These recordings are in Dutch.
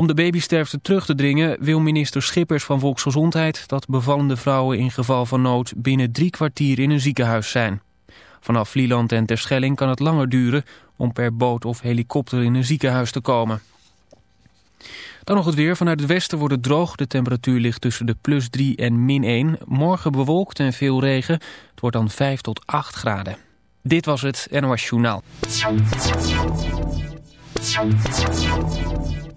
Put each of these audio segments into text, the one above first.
Om de babysterfte terug te dringen wil minister Schippers van Volksgezondheid dat bevallende vrouwen in geval van nood binnen drie kwartier in een ziekenhuis zijn. Vanaf Vlieland en Terschelling kan het langer duren om per boot of helikopter in een ziekenhuis te komen. Dan nog het weer. Vanuit het westen wordt het droog. De temperatuur ligt tussen de plus 3 en min 1. Morgen bewolkt en veel regen. Het wordt dan 5 tot 8 graden. Dit was het NOS Journaal.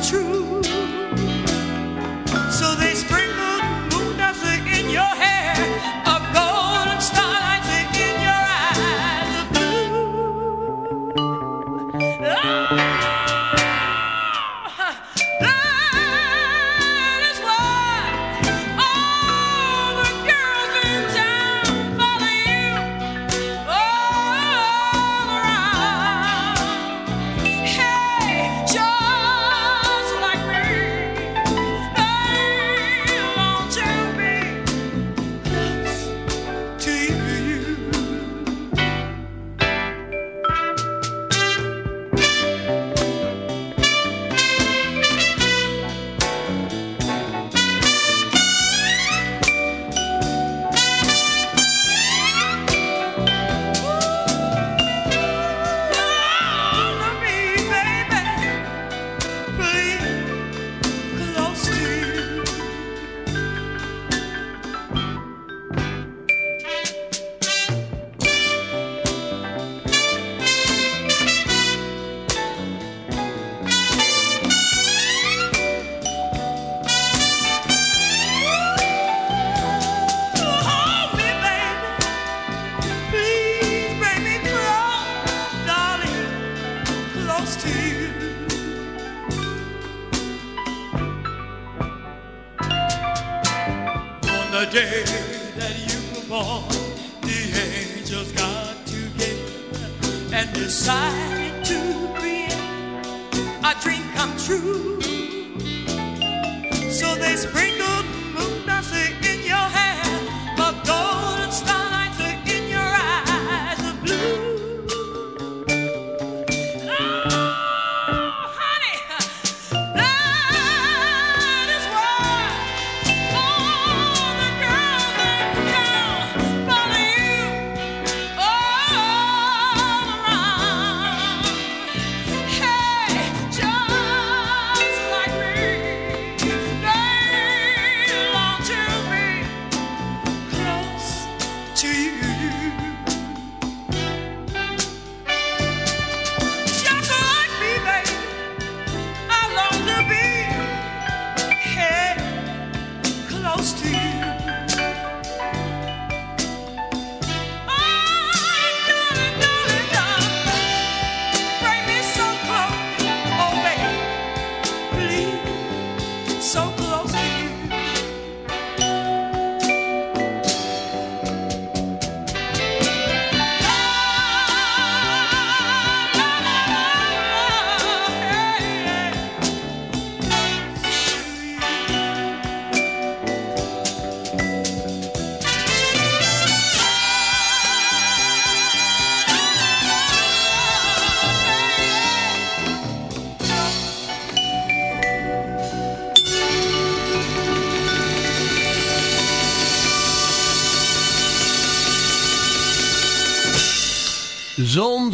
true.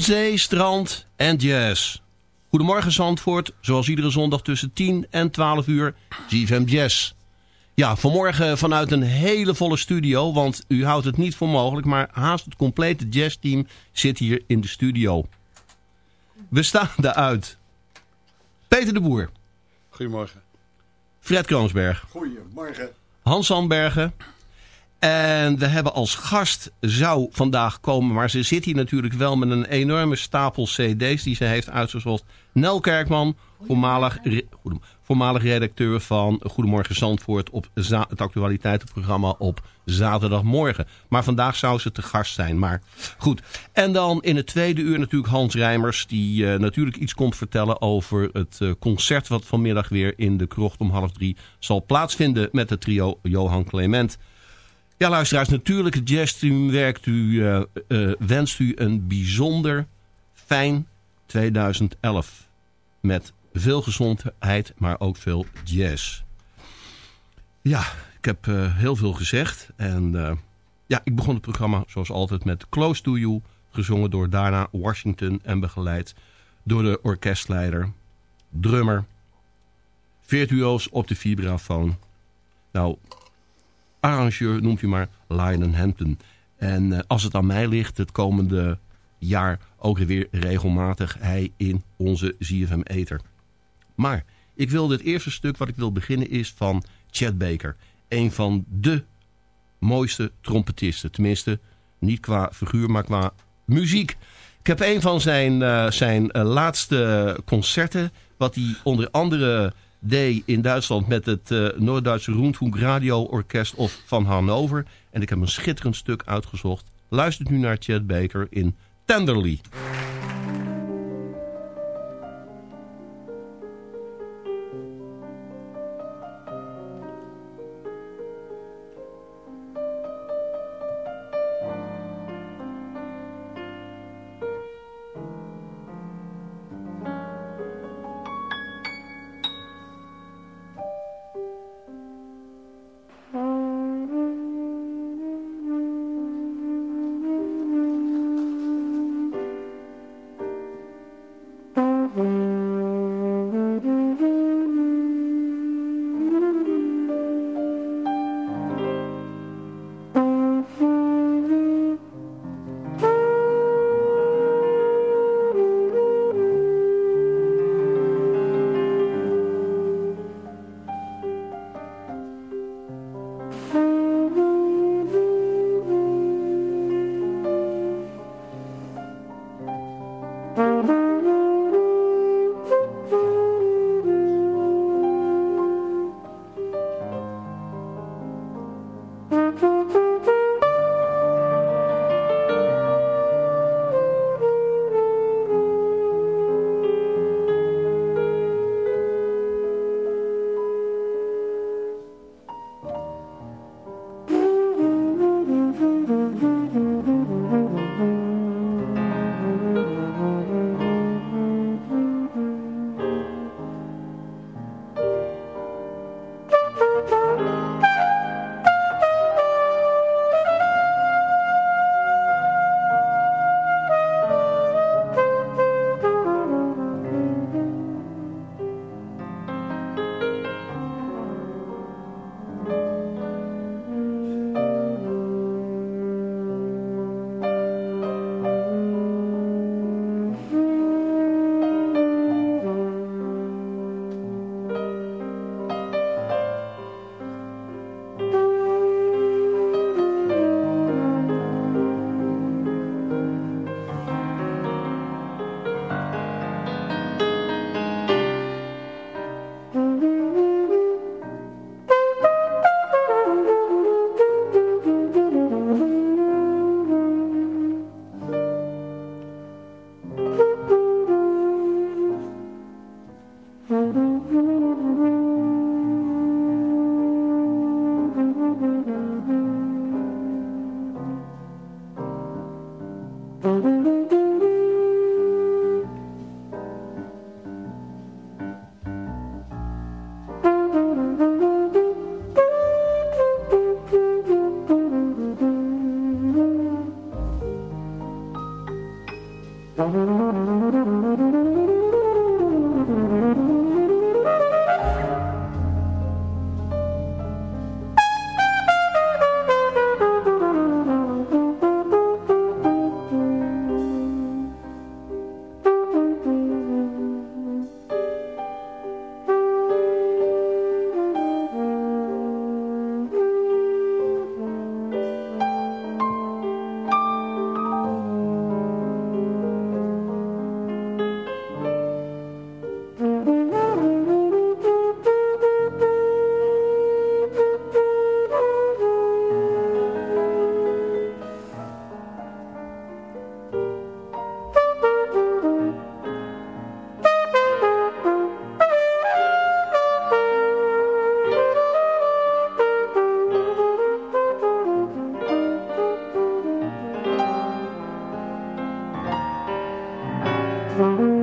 Zee, strand en jazz. Goedemorgen Zandvoort, zoals iedere zondag tussen 10 en 12 uur, GFM Jazz. Ja, vanmorgen vanuit een hele volle studio, want u houdt het niet voor mogelijk, maar haast het complete jazzteam zit hier in de studio. We staan eruit. Peter de Boer. Goedemorgen. Fred Kroonsberg. Goedemorgen. Hans Sandbergen. En we hebben als gast zou vandaag komen, maar ze zit hier natuurlijk wel met een enorme stapel cd's die ze heeft uitgezocht. Nel Kerkman, voormalig, voormalig redacteur van Goedemorgen Zandvoort op het actualiteitenprogramma op zaterdagmorgen. Maar vandaag zou ze te gast zijn. Maar goed. En dan in het tweede uur natuurlijk Hans Rijmers, die uh, natuurlijk iets komt vertellen over het uh, concert wat vanmiddag weer in de krocht om half drie zal plaatsvinden met het trio Johan Clement. Ja, luisteraars, natuurlijk het jazzteam werkt u, uh, wenst u een bijzonder fijn 2011. Met veel gezondheid, maar ook veel jazz. Ja, ik heb uh, heel veel gezegd. En ja, ik begon het programma zoals altijd met Close to You. Gezongen door Dana Washington en begeleid door de orkestleider, drummer, virtuoos op de vibrafoon. Nou, arrangeur noemt u maar Lionel Hampton. En uh, als het aan mij ligt, het komende jaar ook weer regelmatig hij in onze ZFM Eter. Maar ik wil het eerste stuk wat ik wil beginnen is van Chad Baker. Een van de mooiste trompetisten. Tenminste, niet qua figuur, maar qua muziek. Ik heb een van zijn, uh, zijn uh, laatste concerten, wat hij onder andere in Duitsland met het uh, Noord-Duitse Rundfunk Radio Orkest of van Hannover. En ik heb een schitterend stuk uitgezocht. Luistert nu naar Chad Baker in Tenderly. Like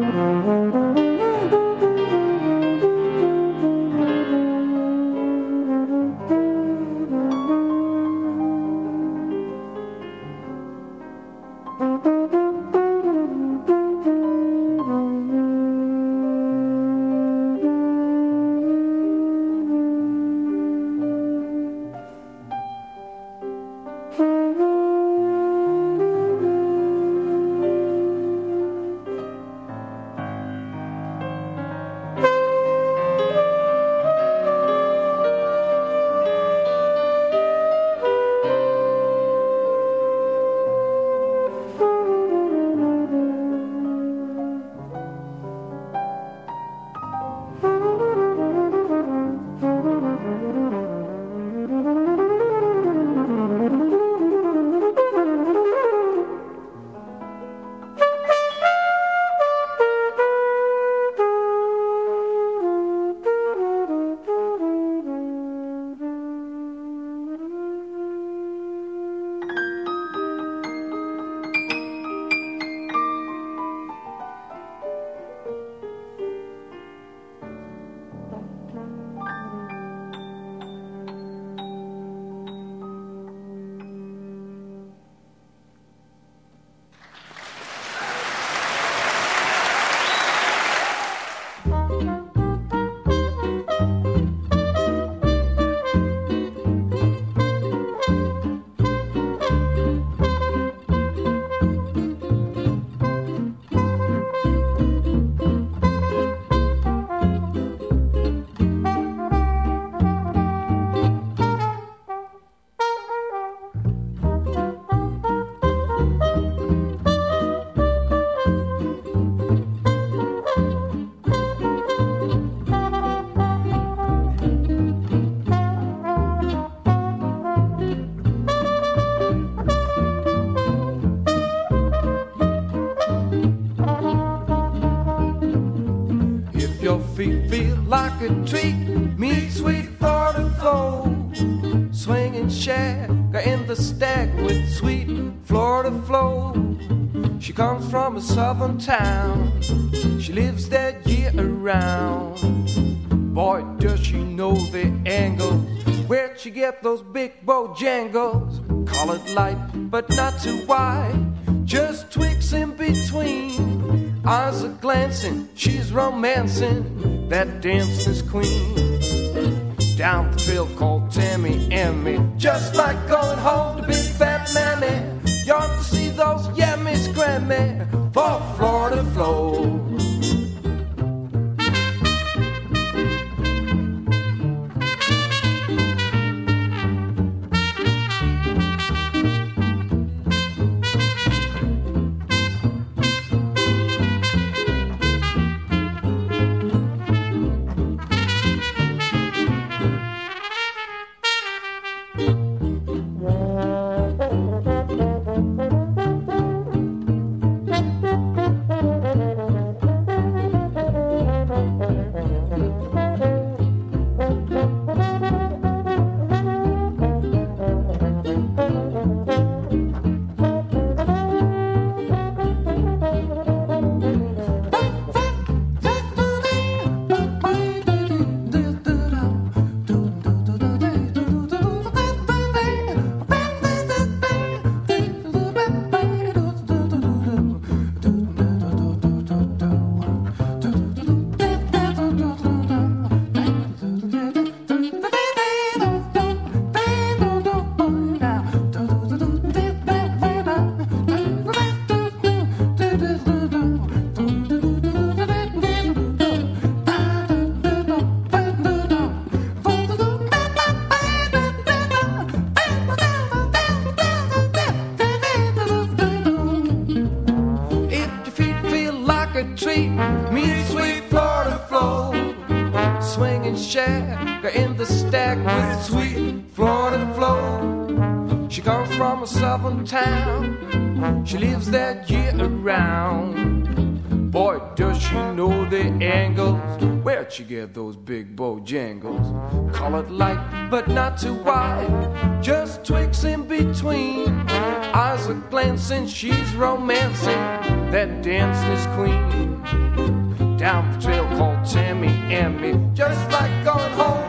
but not too wide. Just twigs in between. Eyes are glancing, she's romancing that dancer's queen. Down the trail called Tammy and me, just like going home bojangles? it light, but not too wide. Just twigs in between. Eyes are glancing, she's romancing. That danceless queen. Down the trail called Tammy and me. Just like going home,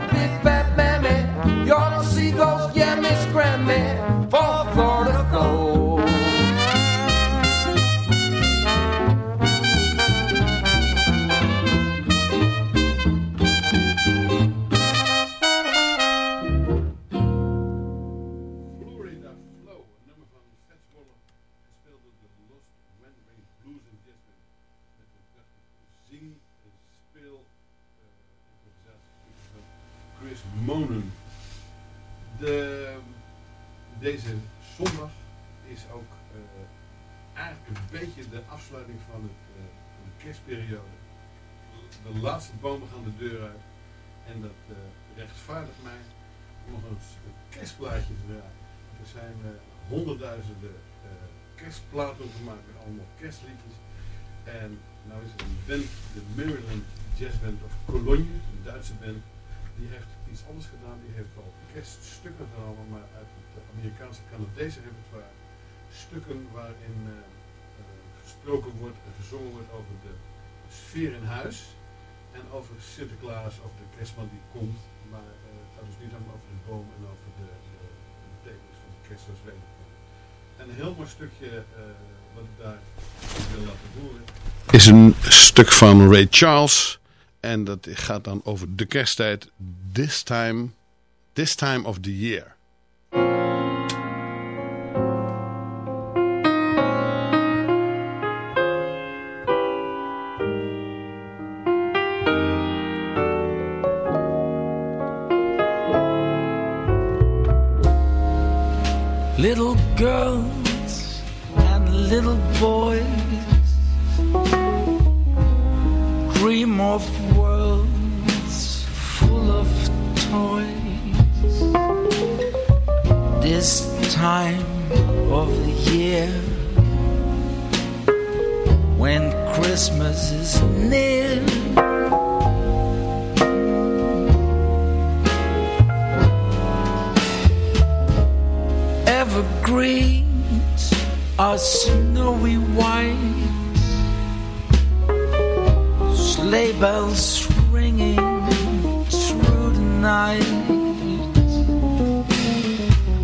Chris Monen. De, deze zondag is ook uh, eigenlijk een beetje de afsluiting van, het, uh, van de kerstperiode. De laatste bomen gaan de deur uit. En dat uh, rechtvaardigt mij om nog een kerstplaatje te draaien. Er zijn honderdduizenden kerstplaten gemaakt met allemaal kerstliedjes. En nou is er een band, de Maryland Jazz Band of Cologne, een Duitse band. Die heeft iets anders gedaan. Die heeft wel kerststukken genomen, maar uit het Amerikaanse Canadese repertoire. Stukken waarin uh, gesproken wordt en gezongen wordt over de sfeer in huis. En over Sinterklaas of de kerstman die komt. Maar het gaat dus niet allemaal over de boom en over de, de, de betekenis van de kerst zoals kennen. En een heel mooi stukje uh, wat ik daar wil laten horen. Is een stuk van Ray Charles. En dat gaat dan over de kersttijd. This time, this time of the year. Are snowy white sleigh bells ringing through the night.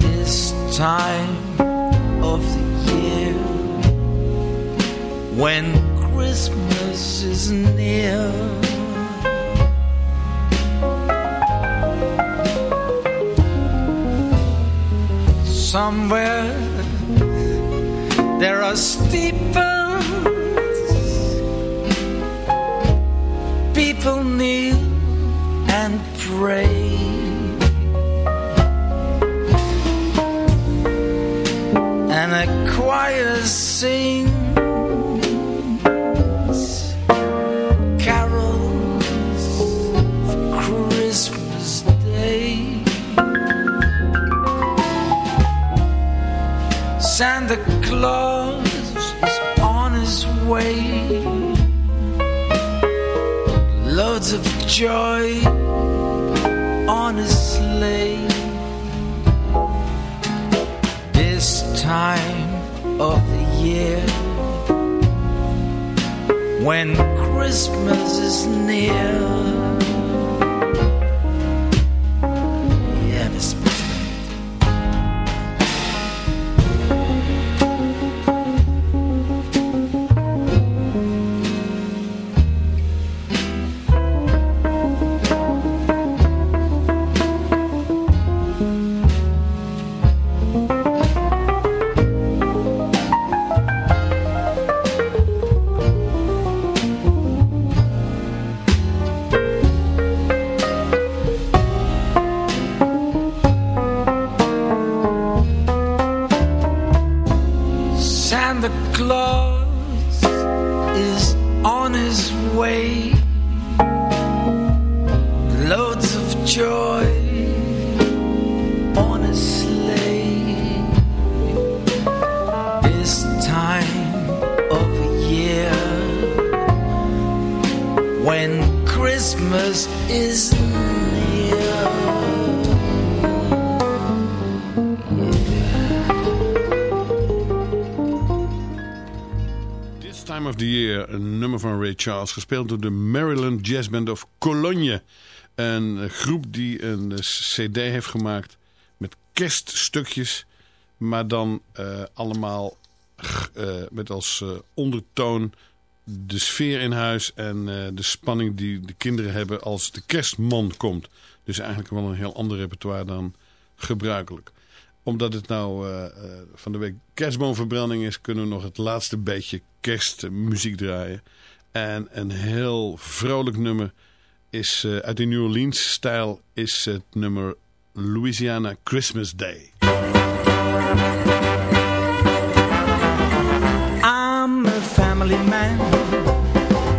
This time of the year, when Christmas is near. Somewhere there are steeples people kneel and pray. And a choir sings Santa Claus is on his way loads of joy on his sleigh. This time of the year, when Christmas is near. Charles, gespeeld door de Maryland Jazz Band of Cologne. Een groep die een cd heeft gemaakt met kerststukjes, maar dan eh, allemaal eh, met als eh, ondertoon de sfeer in huis en de spanning die de kinderen hebben als de kerstman komt. Dus eigenlijk wel een heel ander repertoire dan gebruikelijk omdat het nou van de week kerstboomverbranding is, kunnen we nog het laatste beetje kerstmuziek draaien. En een heel vrolijk nummer is eh, uit de New Orleans stijl is het nummer Louisiana Christmas Day. I'm a family man.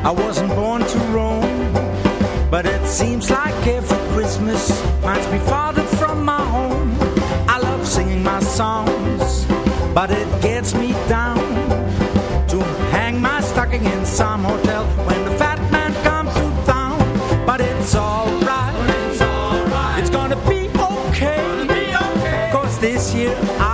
I wasn't born to roam, but it seems like every Christmas finds me farther from my home. I love singing my songs, but it gets me down to hang my stocking in some hotel year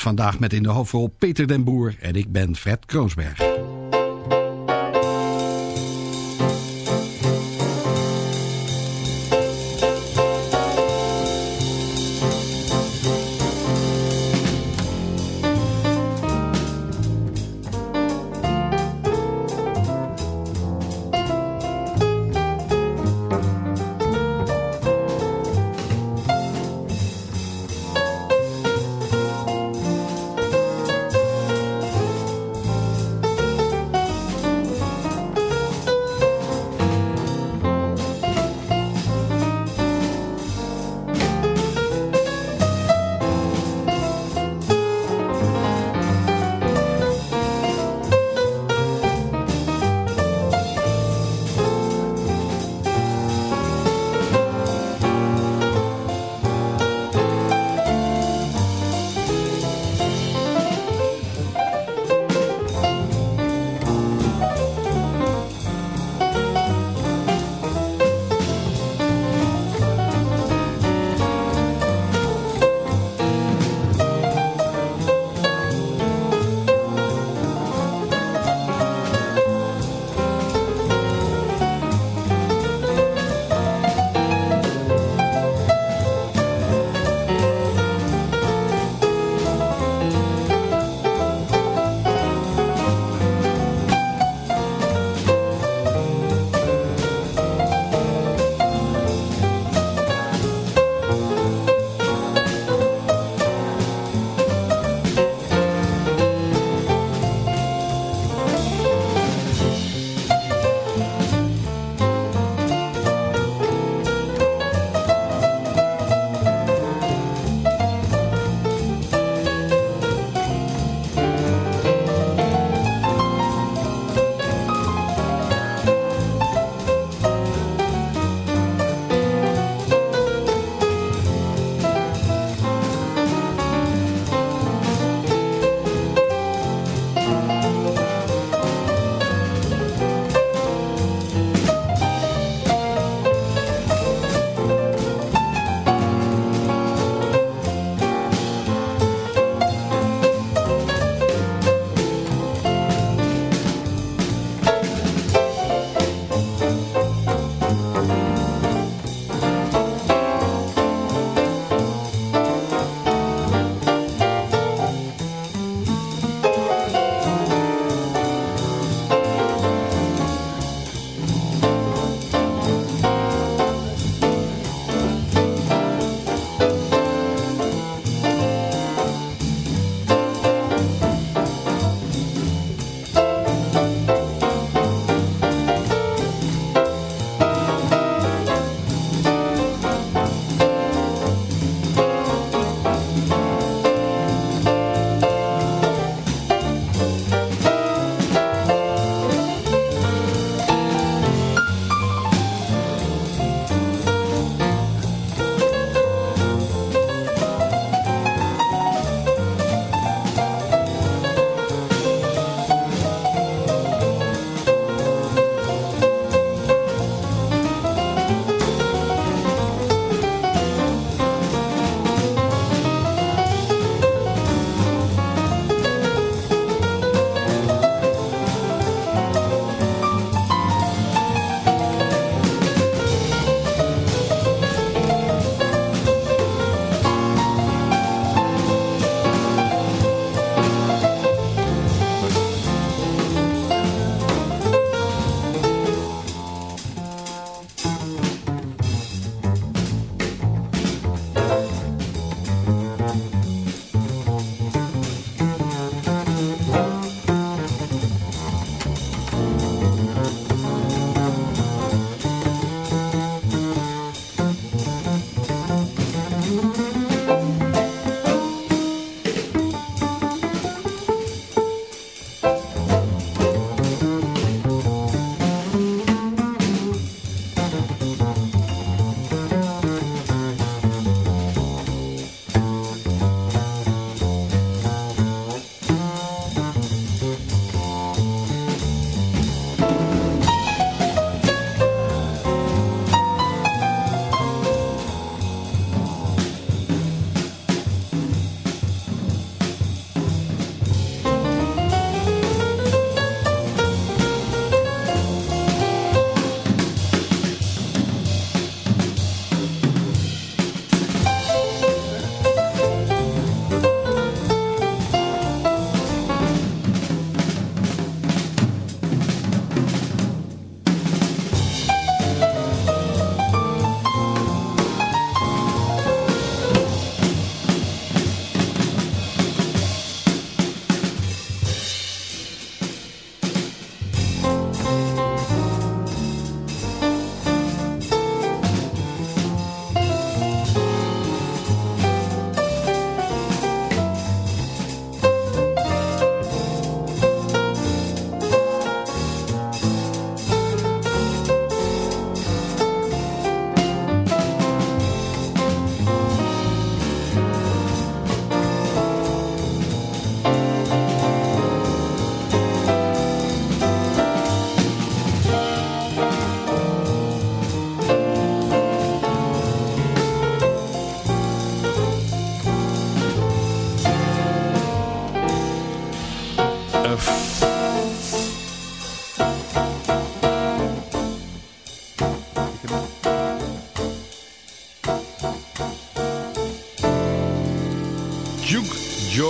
vandaag met in de hoofdrol Peter den Boer en ik ben Fred Kroonsberg.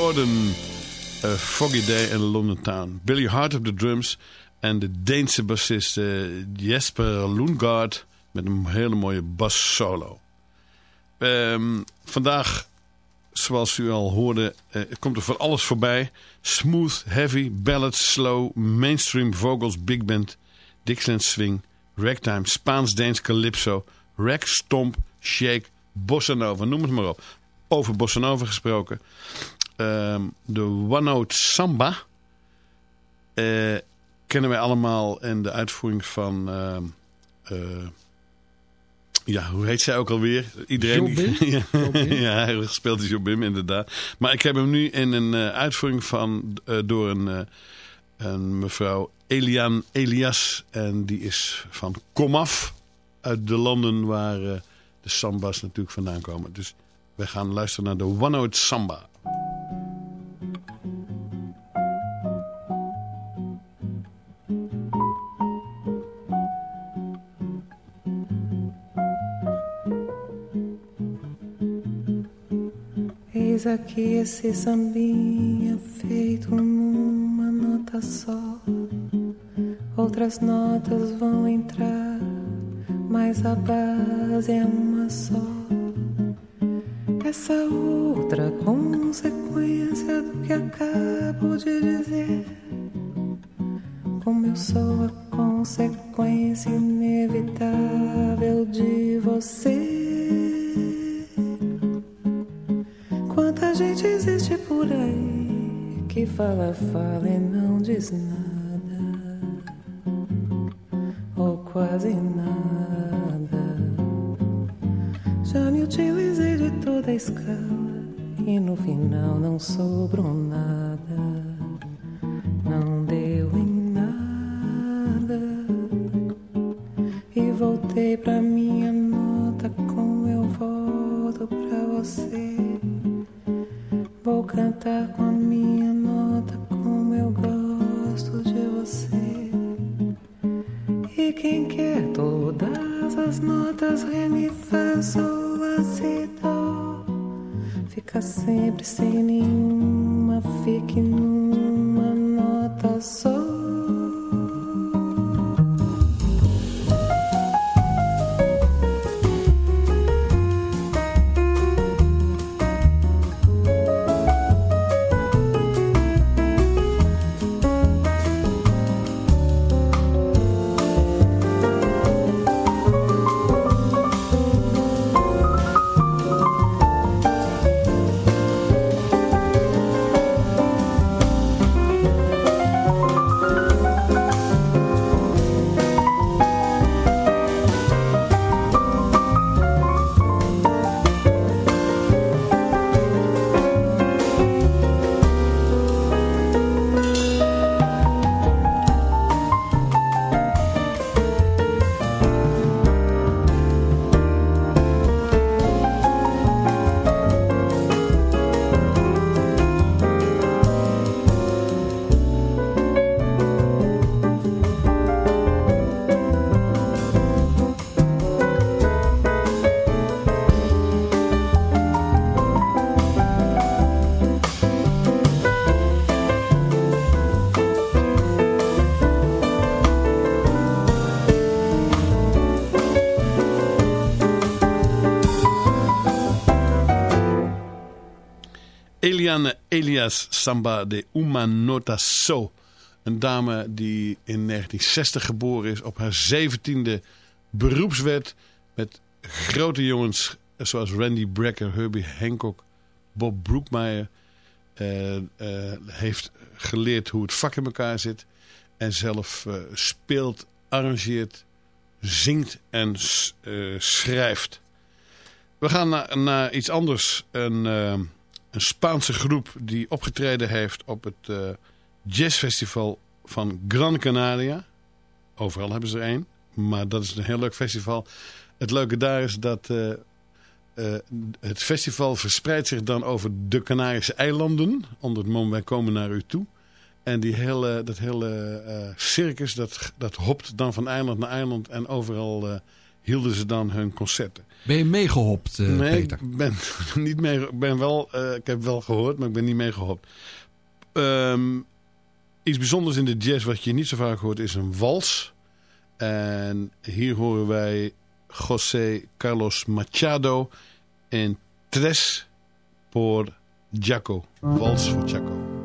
Hoorden eh, Foggy Day in London Town. Billy Hart op de drums en de Deense bassist eh, Jesper Lundgaard met een hele mooie bass solo. Ehm, vandaag, zoals u al hoorde, eh, komt er voor alles voorbij. Smooth, heavy, ballads, slow, mainstream vocals, big band, Dixieland swing, ragtime, Spaans-Deens calypso, rag, stomp, shake, bossa nova, noem het maar op. Over bossa nova gesproken. Ehm, de One Note Samba eh, kennen wij allemaal in de uitvoering van... ehm, eh, ja, hoe heet zij ook alweer? Iedereen die- ja, ja, hij speelt is Jobim inderdaad. Maar ik heb hem nu in een eh, uitvoering van door een, een mevrouw Elian Elias. En die is van Komaf. Uit de landen waar de samba's natuurlijk vandaan komen. Dus wij gaan luisteren naar de One Note Samba. Aqui esse sambinha feito numa nota só. Outras notas vão entrar, mas a base é uma só. Essa outra consequência do que acabo de dizer. Como eu sou a consequência inevitável de você. Quanta gente existe por aí que fala, fala e não diz nada, ou quase nada. Já me utilizei de toda a escala e no final não sobrou nada, não Eliane Elias Samba de Umanota So. Een dame die in 1960 geboren is op haar 17e beroepswet. Met grote jongens zoals Randy Brecker, Herbie Hancock, Bob Brookmeyer. eh, eh, heeft geleerd hoe het vak in elkaar zit. En zelf eh, speelt, arrangeert, zingt en schrijft. We gaan naar, naar iets anders. Een, een Spaanse groep die opgetreden heeft op het eh, jazzfestival van Gran Canaria. Overal hebben ze er één, maar dat is een heel leuk festival. Het leuke daar is dat eh, eh, het festival verspreidt zich dan over de Canarische eilanden. Onder het mom wij komen naar u toe. En die hele, dat hele circus dat, dat hopt dan van eiland naar eiland en overal... hielden ze dan hun concerten. Ben je meegehopt, eh, nee, Peter? ik ben niet mee, ben wel, eh, ik heb wel gehoord, maar ik ben niet meegehopt. Ehm, iets bijzonders in de jazz wat je niet zo vaak hoort is een wals. En hier horen wij José Carlos Machado en Tres por Jaco. Wals voor Jaco.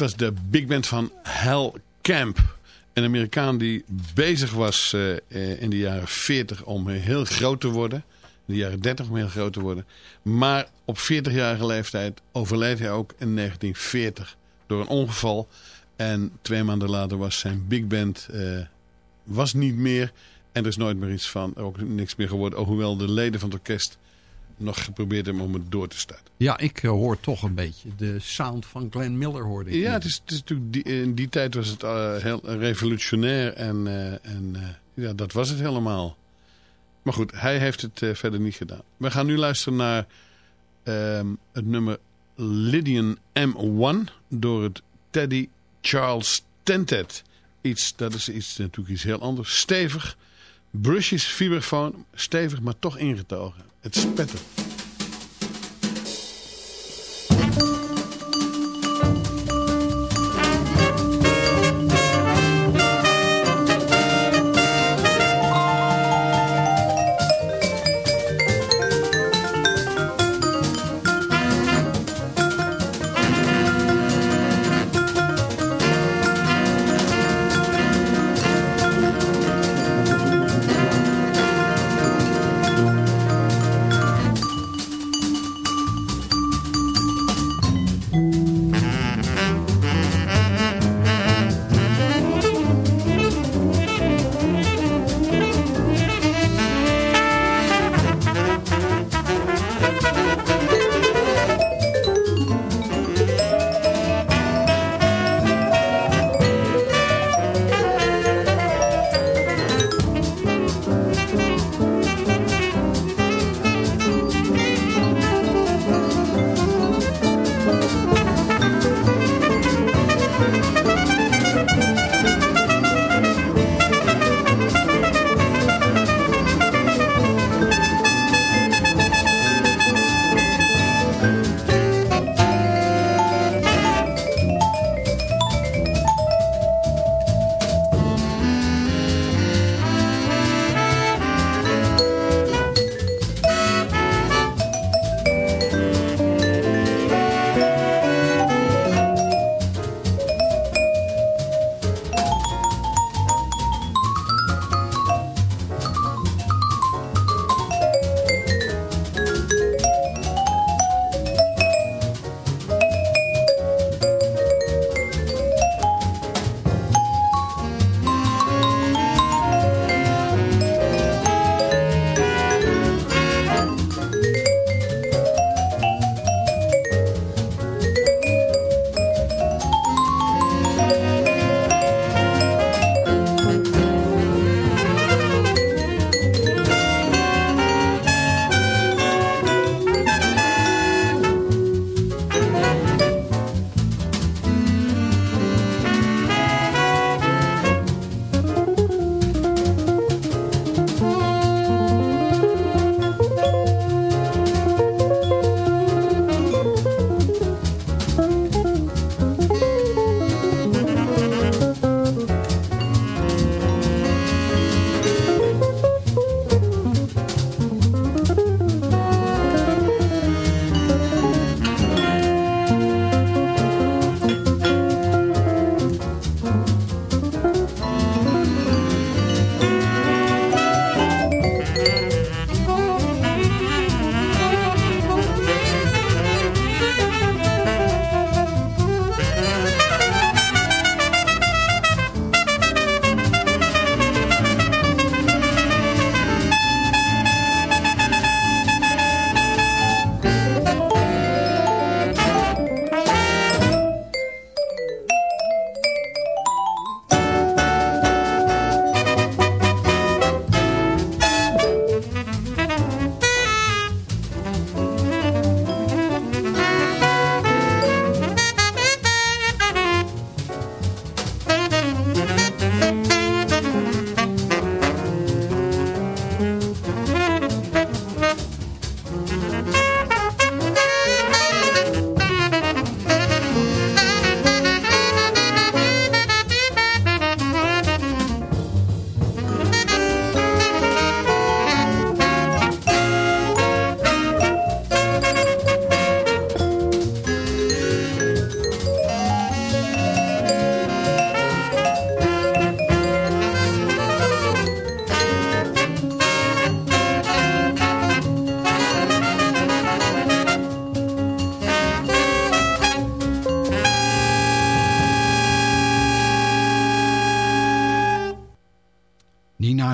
Was de big band van Hal Camp. Een Amerikaan die bezig was eh, in de jaren 40 om heel groot te worden. In de jaren 30 om heel groot te worden. Maar op 40-jarige leeftijd overleed hij ook in 1940 door een ongeval. En twee maanden later was zijn big band eh, was niet meer. En er is nooit meer iets van, ook niks meer geworden. Hoewel de leden van het orkest nog geprobeerd hebben om het door te starten. Ja, ik eh, hoor toch een beetje de sound van Glenn Miller hoorde ik. Ja, het is, het is natuurlijk die, in die tijd was het eh, heel revolutionair en, eh, en ja, dat was het helemaal. Maar goed, hij heeft het verder niet gedaan. We gaan nu luisteren naar ehm, het nummer Lydian M1 door het Teddy Charles Tentet. Iets, dat is iets, natuurlijk iets heel anders. Stevig, brushes, vibrafoon, stevig maar toch ingetogen. Het spetter.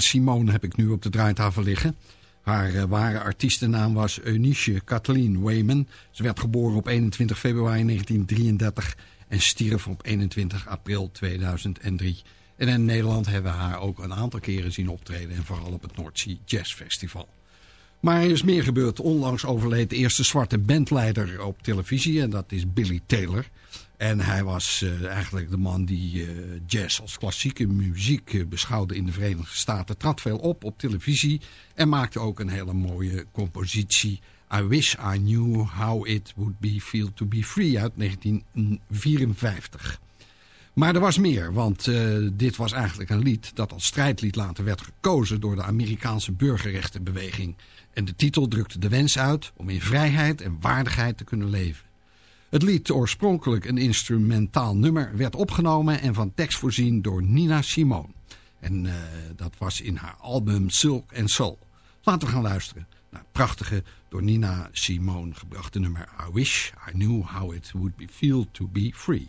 Simone heb ik nu op de draaitafel liggen. Haar uh, ware artiestennaam was Eunice Kathleen Wayman. Ze werd geboren op 21 februari 1933 en stierf op 21 april 2003. En in Nederland hebben we haar ook een aantal keren zien optreden... en vooral op het Noordzee Jazz Festival. Maar er is meer gebeurd. Onlangs overleed de eerste zwarte bandleider op televisie... en dat is Billy Taylor. En hij was uh, eigenlijk de man die uh, jazz als klassieke muziek uh, beschouwde in de Verenigde Staten. Trad veel op op televisie en maakte ook een hele mooie compositie... I Wish I Knew How It Would Be Feel To Be Free uit 1954. Maar er was meer, want dit was eigenlijk een lied dat als strijdlied later werd gekozen door de Amerikaanse burgerrechtenbeweging. En de titel drukte de wens uit om in vrijheid en waardigheid te kunnen leven. Het lied, oorspronkelijk een instrumentaal nummer, werd opgenomen en van tekst voorzien door Nina Simone. En uh, dat was in haar album Silk and Soul. Laten we gaan luisteren naar het prachtige, door Nina Simone gebrachte nummer I Wish I Knew How It Would Be Feel To Be Free.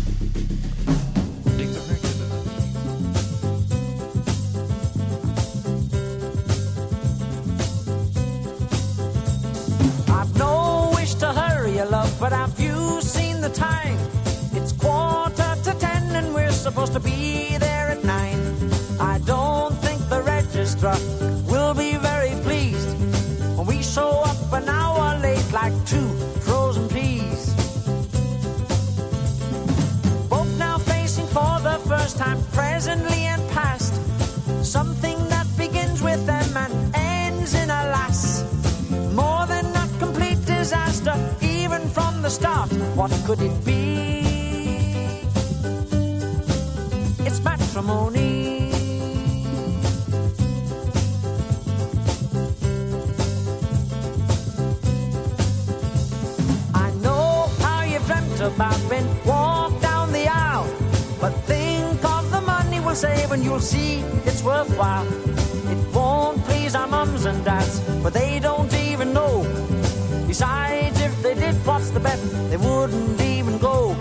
Bet? They wouldn't even go.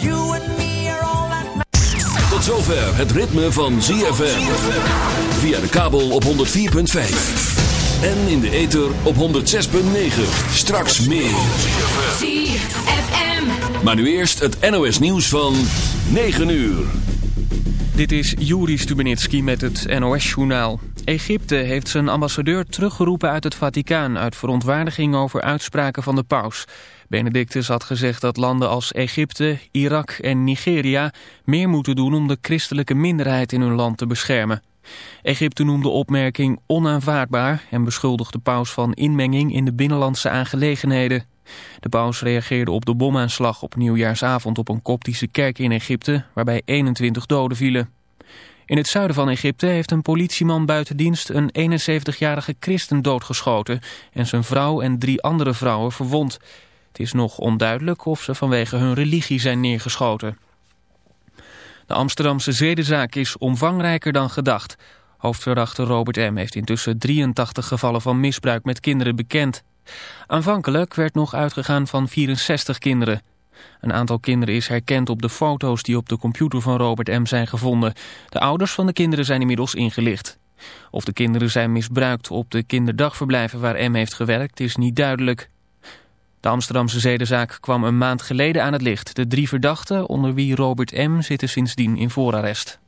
You and me are all that matters. Tot zover het ritme van ZFM. Via de kabel op 104.5. En in de ether op 106.9. Straks meer. ZFM. Maar nu eerst het NOS nieuws van 9 uur. Dit is Juri Stubenitski met het NOS-journaal. Egypte heeft zijn ambassadeur teruggeroepen uit het Vaticaan... uit verontwaardiging over uitspraken van de paus. Benedictus had gezegd dat landen als Egypte, Irak en Nigeria... meer moeten doen om de christelijke minderheid in hun land te beschermen. Egypte noemde de opmerking onaanvaardbaar... en beschuldigde de paus van inmenging in de binnenlandse aangelegenheden. De paus reageerde op de bomaanslag op nieuwjaarsavond op een koptische kerk in Egypte, waarbij 21 doden vielen. In het zuiden van Egypte heeft een politieman buiten dienst een 71-jarige christen doodgeschoten en zijn vrouw en drie andere vrouwen verwond. Het is nog onduidelijk of ze vanwege hun religie zijn neergeschoten. De Amsterdamse zedenzaak is omvangrijker dan gedacht. Hoofdverdachte Robert M. heeft intussen 83 gevallen van misbruik met kinderen bekend. Aanvankelijk werd nog uitgegaan van 64 kinderen. Een aantal kinderen is herkend op de foto's die op de computer van Robert M. zijn gevonden. De ouders van de kinderen zijn inmiddels ingelicht. Of de kinderen zijn misbruikt op de kinderdagverblijven waar M. heeft gewerkt is niet duidelijk. De Amsterdamse zedenzaak kwam een maand geleden aan het licht. De drie verdachten, onder wie Robert M., zitten sindsdien in voorarrest.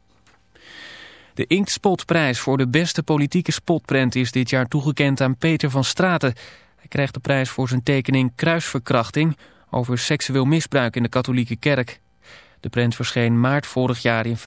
De Inktspotprijs voor de beste politieke spotprent is dit jaar toegekend aan Peter van Straten. Hij krijgt de prijs voor zijn tekening Kruisverkrachting over seksueel misbruik in de katholieke kerk. De prent verscheen maart vorig jaar in